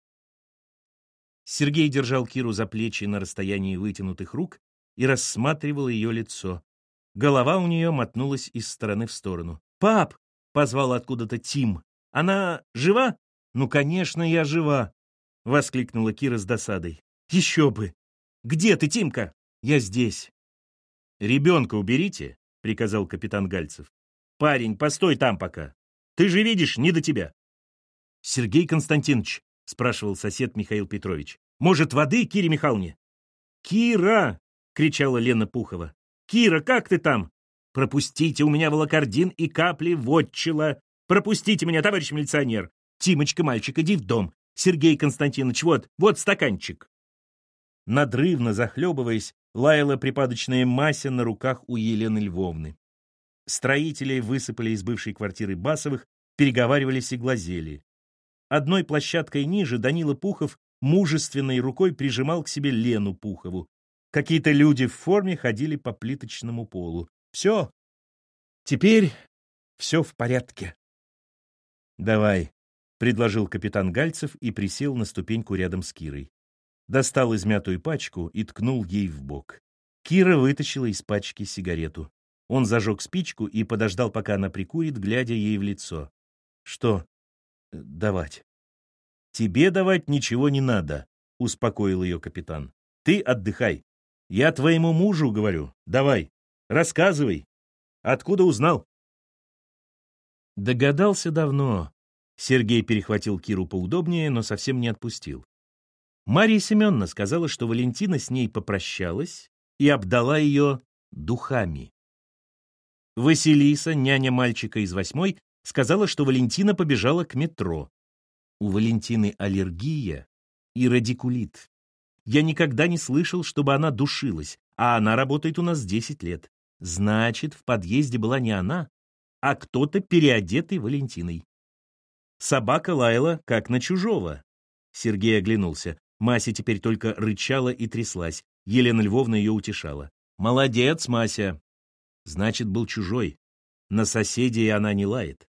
Сергей держал Киру за плечи на расстоянии вытянутых рук и рассматривал ее лицо. Голова у нее мотнулась из стороны в сторону. «Пап!» — позвал откуда-то Тим. «Она жива?» «Ну, конечно, я жива!» — воскликнула Кира с досадой. «Еще бы! Где ты, Тимка?» «Я здесь». «Ребенка уберите», — приказал капитан Гальцев. «Парень, постой там пока. Ты же видишь, не до тебя». «Сергей Константинович», — спрашивал сосед Михаил Петрович, «может, воды Кире Михайловне?» «Кира!» — кричала Лена Пухова. «Кира, как ты там? Пропустите, у меня волокордин и капли вотчила. Пропустите меня, товарищ милиционер. Тимочка, мальчик, иди в дом. Сергей Константинович, вот, вот стаканчик. Надрывно захлебываясь, лаяла припадочная Мася на руках у Елены Львовны. Строители высыпали из бывшей квартиры Басовых, переговаривались и глазели. Одной площадкой ниже Данила Пухов мужественной рукой прижимал к себе Лену Пухову. Какие-то люди в форме ходили по плиточному полу. Все. Теперь все в порядке. «Давай», — предложил капитан Гальцев и присел на ступеньку рядом с Кирой. Достал измятую пачку и ткнул ей в бок. Кира вытащила из пачки сигарету. Он зажег спичку и подождал, пока она прикурит, глядя ей в лицо. «Что давать?» «Тебе давать ничего не надо», — успокоил ее капитан. «Ты отдыхай. Я твоему мужу говорю. Давай, рассказывай. Откуда узнал?» Догадался давно. Сергей перехватил Киру поудобнее, но совсем не отпустил. Мария Семеновна сказала, что Валентина с ней попрощалась и обдала ее духами. Василиса, няня мальчика из восьмой, сказала, что Валентина побежала к метро. У Валентины аллергия и радикулит. Я никогда не слышал, чтобы она душилась, а она работает у нас 10 лет. Значит, в подъезде была не она, а кто-то переодетый Валентиной. Собака лаяла, как на чужого. Сергей оглянулся. Мася теперь только рычала и тряслась. Елена Львовна ее утешала. «Молодец, Мася!» Значит, был чужой. На соседей она не лает.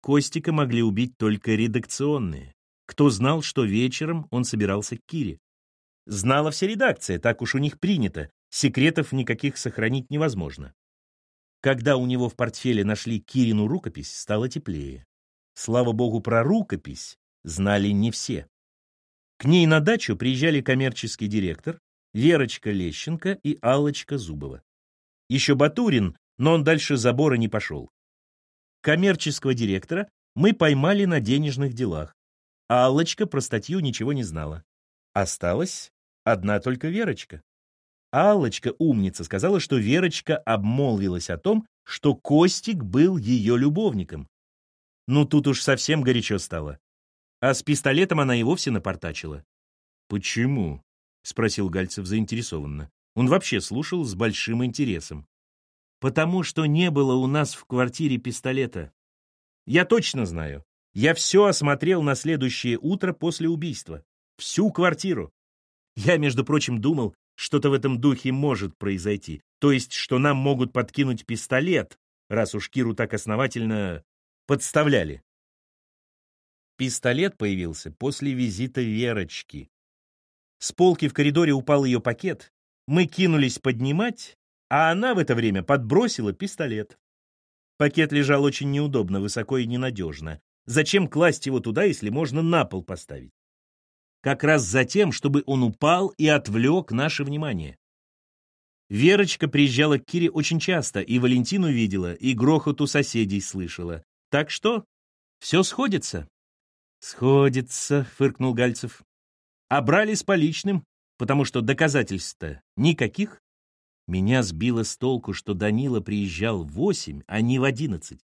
Костика могли убить только редакционные. Кто знал, что вечером он собирался к Кире? Знала вся редакция, так уж у них принято. Секретов никаких сохранить невозможно. Когда у него в портфеле нашли Кирину рукопись, стало теплее. Слава богу, про рукопись знали не все. К ней на дачу приезжали коммерческий директор, Верочка Лещенко и Аллочка Зубова. Еще Батурин, но он дальше забора не пошел. Коммерческого директора мы поймали на денежных делах, а Аллочка про статью ничего не знала. Осталась одна только Верочка. Аллочка, умница, сказала, что Верочка обмолвилась о том, что Костик был ее любовником. Ну, тут уж совсем горячо стало. А с пистолетом она и вовсе напортачила. «Почему?» — спросил Гальцев заинтересованно. Он вообще слушал с большим интересом. «Потому что не было у нас в квартире пистолета. Я точно знаю. Я все осмотрел на следующее утро после убийства. Всю квартиру. Я, между прочим, думал, что-то в этом духе может произойти. То есть, что нам могут подкинуть пистолет, раз уж Киру так основательно подставляли. Пистолет появился после визита Верочки. С полки в коридоре упал ее пакет. Мы кинулись поднимать, а она в это время подбросила пистолет. Пакет лежал очень неудобно, высоко и ненадежно. Зачем класть его туда, если можно на пол поставить? Как раз за тем, чтобы он упал и отвлек наше внимание. Верочка приезжала к Кире очень часто, и Валентину видела, и грохот у соседей слышала. Так что все сходится. «Сходится», — фыркнул Гальцев а брали с поличным, потому что доказательств-то никаких. Меня сбило с толку, что Данила приезжал в восемь, а не в одиннадцать.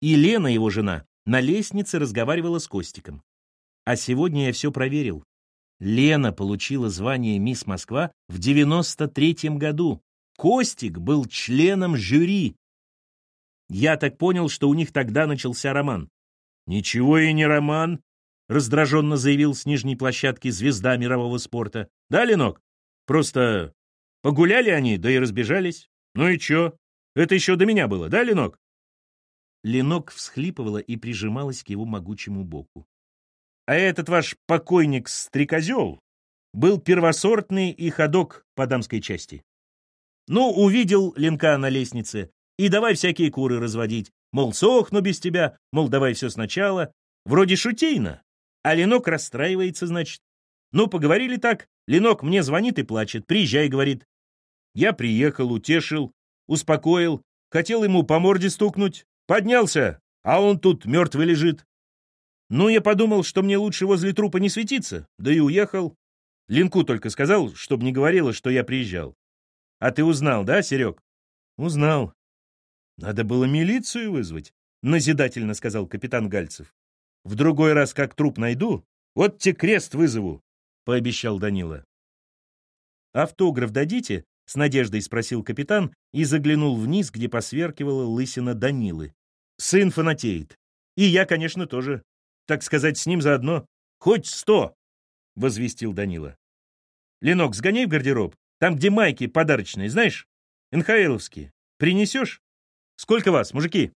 И Лена, его жена, на лестнице разговаривала с Костиком. А сегодня я все проверил. Лена получила звание «Мисс Москва» в девяносто третьем году. Костик был членом жюри. Я так понял, что у них тогда начался роман. Ничего и не роман, — раздраженно заявил с нижней площадки звезда мирового спорта. «Да, Ленок? Просто погуляли они, да и разбежались. Ну и чё? Это еще до меня было, да, Ленок?» Ленок всхлипывала и прижималась к его могучему боку. «А этот ваш покойник-стрекозел был первосортный и ходок по дамской части. Ну, увидел Ленка на лестнице, и давай всякие куры разводить. Мол, сохну без тебя, мол, давай все сначала. Вроде шутейно, а Ленок расстраивается, значит. Ну, поговорили так. Ленок мне звонит и плачет. Приезжай, говорит. Я приехал, утешил, успокоил. Хотел ему по морде стукнуть. Поднялся, а он тут мертвый лежит. Ну, я подумал, что мне лучше возле трупа не светиться, да и уехал. Ленку только сказал, чтобы не говорила, что я приезжал. А ты узнал, да, Серег? Узнал. Надо было милицию вызвать, назидательно сказал капитан Гальцев. В другой раз, как труп найду, вот те крест вызову, — пообещал Данила. «Автограф дадите?» — с надеждой спросил капитан и заглянул вниз, где посверкивала лысина Данилы. «Сын фанатеет. И я, конечно, тоже. Так сказать, с ним заодно. Хоть сто!» — возвестил Данила. «Ленок, сгоняй в гардероб. Там, где майки подарочные, знаешь? НХЛовские. Принесешь? Сколько вас, мужики?»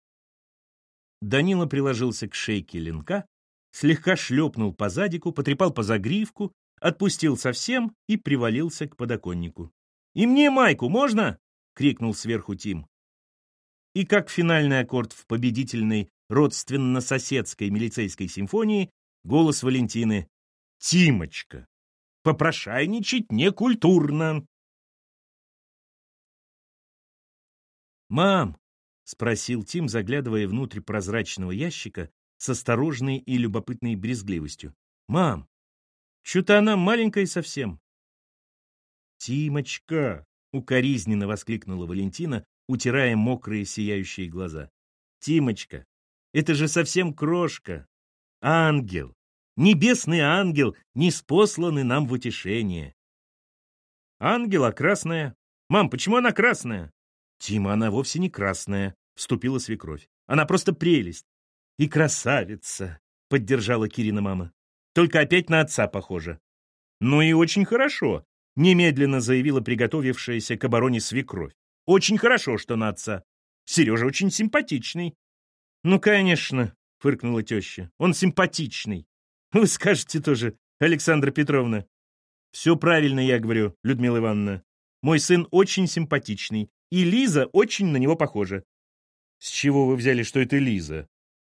Данила приложился к шейке ленка, слегка шлепнул по задику, потрепал по загривку, отпустил совсем и привалился к подоконнику. «И мне майку можно?» — крикнул сверху Тим. И как финальный аккорд в победительной родственно-соседской милицейской симфонии голос Валентины «Тимочка, попрошайничать некультурно!» «Мам, — спросил Тим, заглядывая внутрь прозрачного ящика с осторожной и любопытной брезгливостью. «Мам, что-то она маленькая совсем». «Тимочка!» — укоризненно воскликнула Валентина, утирая мокрые сияющие глаза. «Тимочка, это же совсем крошка! Ангел! Небесный ангел, не спосланный нам в утешение!» «Ангела красная! Мам, почему она красная?» «Тима, она вовсе не красная», — вступила свекровь. «Она просто прелесть. И красавица. — поддержала Кирина мама. «Только опять на отца похоже». «Ну и очень хорошо», — немедленно заявила приготовившаяся к обороне свекровь. «Очень хорошо, что на отца. Сережа очень симпатичный». «Ну, конечно», — фыркнула теща. «Он симпатичный. Вы скажете тоже, Александра Петровна». «Все правильно я говорю, Людмила Ивановна. Мой сын очень симпатичный, и Лиза очень на него похожа». «С чего вы взяли, что это Лиза?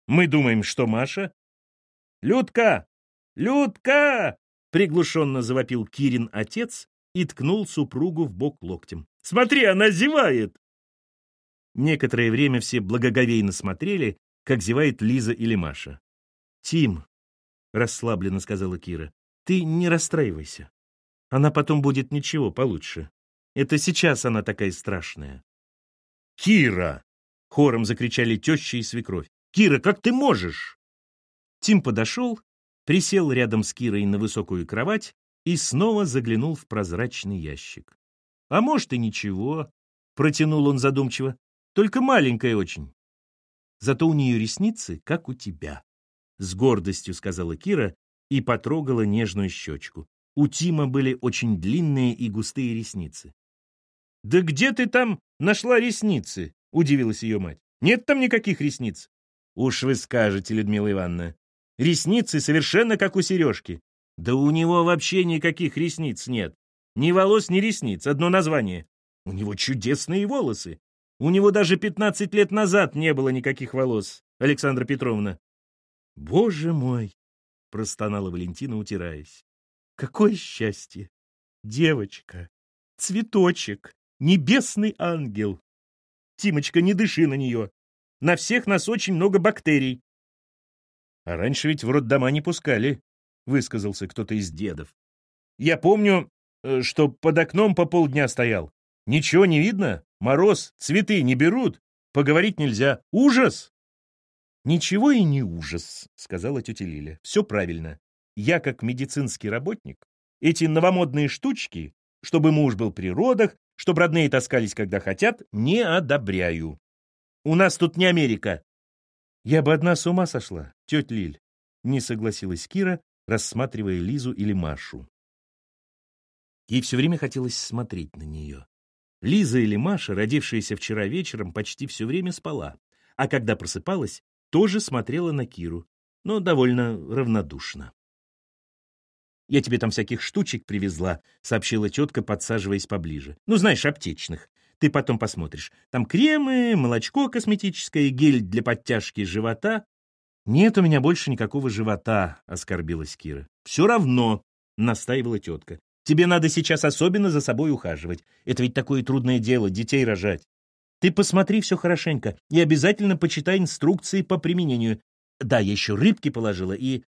Мы думаем, что Маша?» «Людка! Людка!» — приглушенно завопил Кирин отец и ткнул супругу в бок локтем. «Смотри, она зевает!» Некоторое время все благоговейно смотрели, как зевает Лиза или Маша. «Тим», — расслабленно сказала Кира, — «ты не расстраивайся. Она потом будет ничего получше. Это сейчас она такая страшная». «Кира!» — хором закричали теща и свекровь. «Кира, как ты можешь?» Тим подошел, присел рядом с Кирой на высокую кровать и снова заглянул в прозрачный ящик. «А может, и ничего», — протянул он задумчиво, — «только маленькая очень. Зато у нее ресницы, как у тебя», — с гордостью сказала Кира и потрогала нежную щечку. У Тима были очень длинные и густые ресницы. «Да где ты там нашла ресницы?» — удивилась ее мать. «Нет там никаких ресниц». «Уж вы скажете, Людмила Ивановна. Ресницы совершенно как у Сережки. Да у него вообще никаких ресниц нет. Ни волос, ни ресниц, одно название. У него чудесные волосы. У него даже 15 лет назад не было никаких волос, Александра Петровна. Боже мой, простонала Валентина, утираясь. Какое счастье! Девочка, цветочек, небесный ангел. Тимочка, не дыши на нее. На всех нас очень много бактерий. А раньше ведь в роддома не пускали, высказался кто-то из дедов. Я помню, э, что под окном по полдня стоял. Ничего не видно? Мороз, цветы не берут, поговорить нельзя. Ужас!» «Ничего и не ужас», — сказала тетя Лиля. «Все правильно. Я, как медицинский работник, эти новомодные штучки, чтобы муж был при родах, чтобы родные таскались, когда хотят, не одобряю. У нас тут не Америка». «Я бы одна с ума сошла, тетя Лиль», — не согласилась Кира, рассматривая Лизу или Машу. Ей все время хотелось смотреть на нее. Лиза или Маша, родившаяся вчера вечером, почти все время спала, а когда просыпалась, тоже смотрела на Киру, но довольно равнодушно. «Я тебе там всяких штучек привезла», — сообщила тетка, подсаживаясь поближе. «Ну, знаешь, аптечных. Ты потом посмотришь. Там кремы, молочко косметическое, гель для подтяжки живота». «Нет у меня больше никакого живота», — оскорбилась Кира. «Все равно», — настаивала тетка. Тебе надо сейчас особенно за собой ухаживать. Это ведь такое трудное дело — детей рожать. Ты посмотри все хорошенько и обязательно почитай инструкции по применению. Да, я еще рыбки положила и...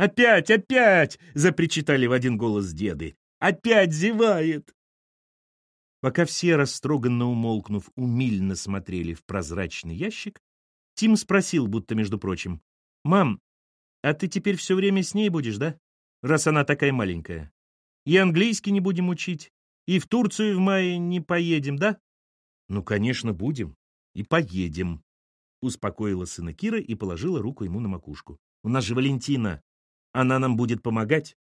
«Опять, опять!» — запричитали в один голос деды. «Опять зевает!» Пока все, растроганно умолкнув, умильно смотрели в прозрачный ящик, Тим спросил, будто между прочим, «Мам, а ты теперь все время с ней будешь, да? Раз она такая маленькая». И английский не будем учить, и в Турцию в мае не поедем, да? Ну, конечно, будем. И поедем. Успокоила сына Кира и положила руку ему на макушку. У нас же Валентина. Она нам будет помогать.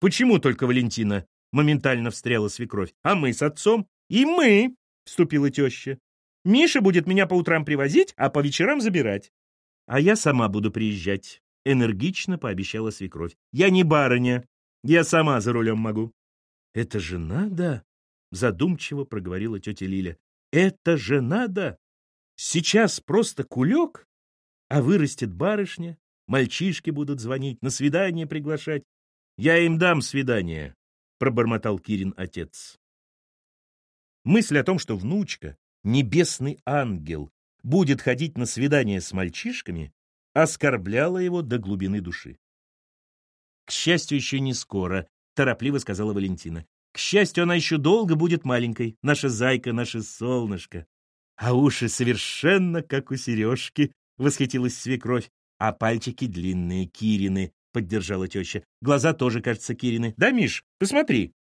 Почему только Валентина? Моментально встряла свекровь. А мы с отцом? И мы, вступила теща. Миша будет меня по утрам привозить, а по вечерам забирать. А я сама буду приезжать, энергично пообещала свекровь. Я не барыня, я сама за рулем могу. Это же надо, задумчиво проговорила тетя Лиля. Это же надо. Сейчас просто кулек, а вырастет барышня, мальчишки будут звонить, на свидание приглашать. Я им дам свидание, пробормотал Кирин отец. Мысль о том, что внучка, небесный ангел, будет ходить на свидание с мальчишками, оскорбляла его до глубины души. К счастью, еще не скоро, торопливо сказала Валентина. К счастью, она еще долго будет маленькой, наша зайка, наше солнышко. А уши совершенно как у сережки, восхитилась свекровь. А пальчики длинные, Кирины, поддержала теща. Глаза тоже, кажется, Кирины. Да, Миш, посмотри.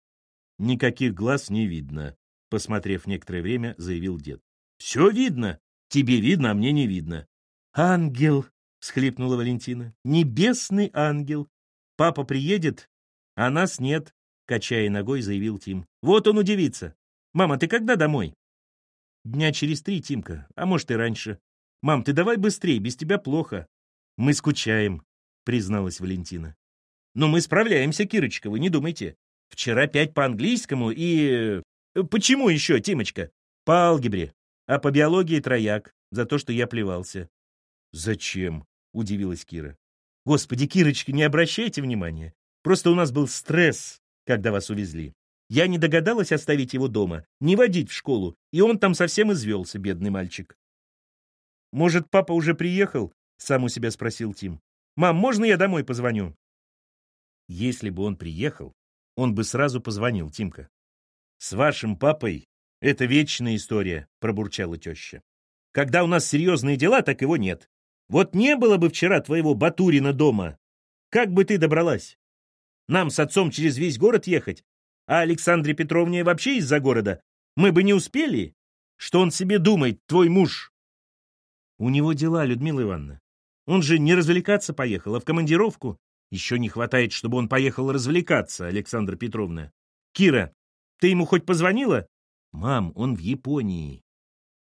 Никаких глаз не видно, посмотрев некоторое время, заявил дед. Все видно. Тебе видно, а мне не видно. Ангел, всхлипнула Валентина. «Небесный ангел! Папа приедет, а нас нет», — качая ногой, заявил Тим. «Вот он удивится. Мама, ты когда домой?» «Дня через три, Тимка, а может и раньше. Мам, ты давай быстрее, без тебя плохо». «Мы скучаем», — призналась Валентина. «Но мы справляемся, Кирочка, вы не думайте. Вчера пять по английскому и... Э, почему еще, Тимочка? По алгебре. А по биологии трояк, за то, что я плевался». «Зачем?» — удивилась Кира. «Господи, Кирочка, не обращайте внимания. Просто у нас был стресс, когда вас увезли. Я не догадалась оставить его дома, не водить в школу, и он там совсем извелся, бедный мальчик». «Может, папа уже приехал?» — сам у себя спросил Тим. «Мам, можно я домой позвоню?» Если бы он приехал, он бы сразу позвонил, Тимка. «С вашим папой это вечная история», — пробурчала теща. «Когда у нас серьезные дела, так его нет. Вот не было бы вчера твоего Батурина дома. Как бы ты добралась? Нам с отцом через весь город ехать, а Александре Петровне вообще из-за города. Мы бы не успели? Что он себе думает, твой муж? У него дела, Людмила Ивановна. Он же не развлекаться поехал, а в командировку. Еще не хватает, чтобы он поехал развлекаться, Александра Петровна. Кира, ты ему хоть позвонила? Мам, он в Японии.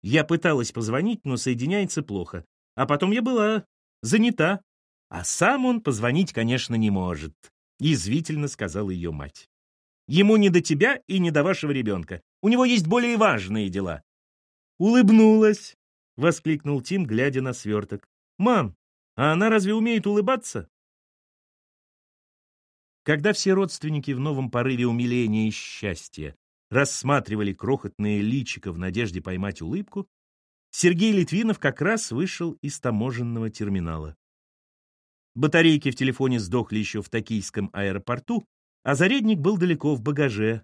Я пыталась позвонить, но соединяется плохо. А потом я была занята. А сам он позвонить, конечно, не может, — язвительно сказала ее мать. Ему не до тебя и не до вашего ребенка. У него есть более важные дела. Улыбнулась, — воскликнул Тим, глядя на сверток. Мам, а она разве умеет улыбаться? Когда все родственники в новом порыве умиления и счастья рассматривали крохотные личико в надежде поймать улыбку, Сергей Литвинов как раз вышел из таможенного терминала. Батарейки в телефоне сдохли еще в токийском аэропорту, а зарядник был далеко в багаже.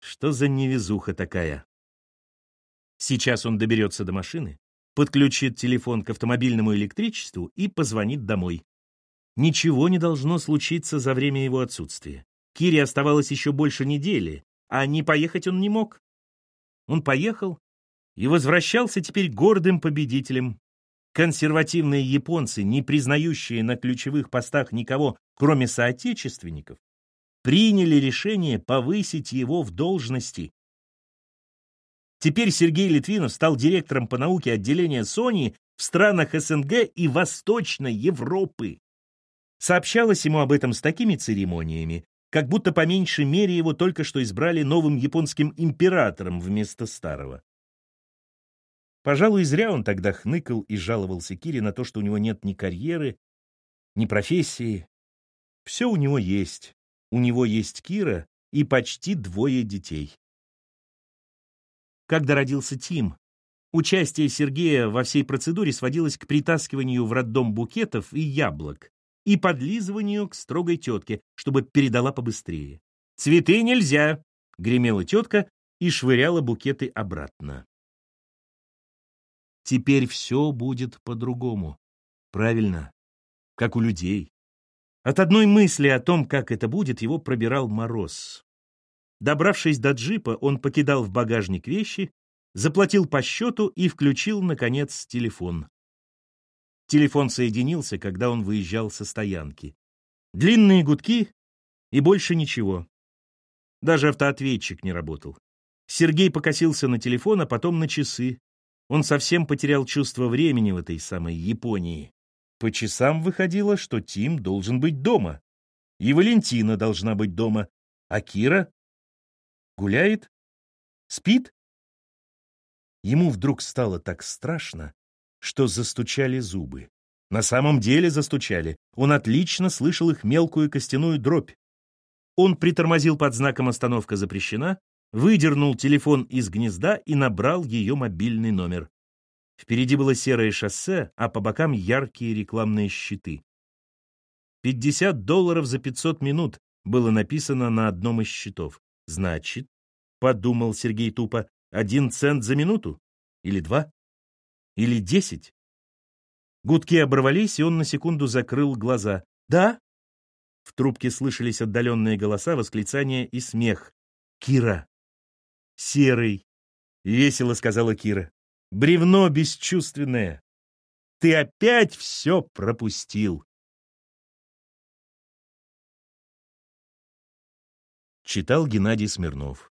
Что за невезуха такая? Сейчас он доберется до машины, подключит телефон к автомобильному электричеству и позвонит домой. Ничего не должно случиться за время его отсутствия. Кире оставалось еще больше недели, а не поехать он не мог. Он поехал, и возвращался теперь гордым победителем. Консервативные японцы, не признающие на ключевых постах никого, кроме соотечественников, приняли решение повысить его в должности. Теперь Сергей Литвинов стал директором по науке отделения Sony в странах СНГ и Восточной Европы. Сообщалось ему об этом с такими церемониями, как будто по меньшей мере его только что избрали новым японским императором вместо старого. Пожалуй, зря он тогда хныкал и жаловался Кире на то, что у него нет ни карьеры, ни профессии. Все у него есть. У него есть Кира и почти двое детей. Когда родился Тим, участие Сергея во всей процедуре сводилось к притаскиванию в роддом букетов и яблок и подлизыванию к строгой тетке, чтобы передала побыстрее. «Цветы нельзя!» — гремела тетка и швыряла букеты обратно. Теперь все будет по-другому. Правильно, как у людей. От одной мысли о том, как это будет, его пробирал мороз. Добравшись до джипа, он покидал в багажник вещи, заплатил по счету и включил, наконец, телефон. Телефон соединился, когда он выезжал со стоянки. Длинные гудки и больше ничего. Даже автоответчик не работал. Сергей покосился на телефон, а потом на часы. Он совсем потерял чувство времени в этой самой Японии. По часам выходило, что Тим должен быть дома. И Валентина должна быть дома. А Кира? Гуляет? Спит? Ему вдруг стало так страшно, что застучали зубы. На самом деле застучали. Он отлично слышал их мелкую костяную дробь. Он притормозил под знаком «Остановка запрещена», выдернул телефон из гнезда и набрал ее мобильный номер. Впереди было серое шоссе, а по бокам яркие рекламные щиты. 50 долларов за 500 минут было написано на одном из щитов. Значит, подумал Сергей тупо, один цент за минуту? Или два? Или десять? Гудки оборвались, и он на секунду закрыл глаза. «Да?» В трубке слышались отдаленные голоса, восклицания и смех. «Кира!» «Серый!» — весело сказала Кира. «Бревно бесчувственное!» ты опять все пропустил. Читал Геннадий Смирнов.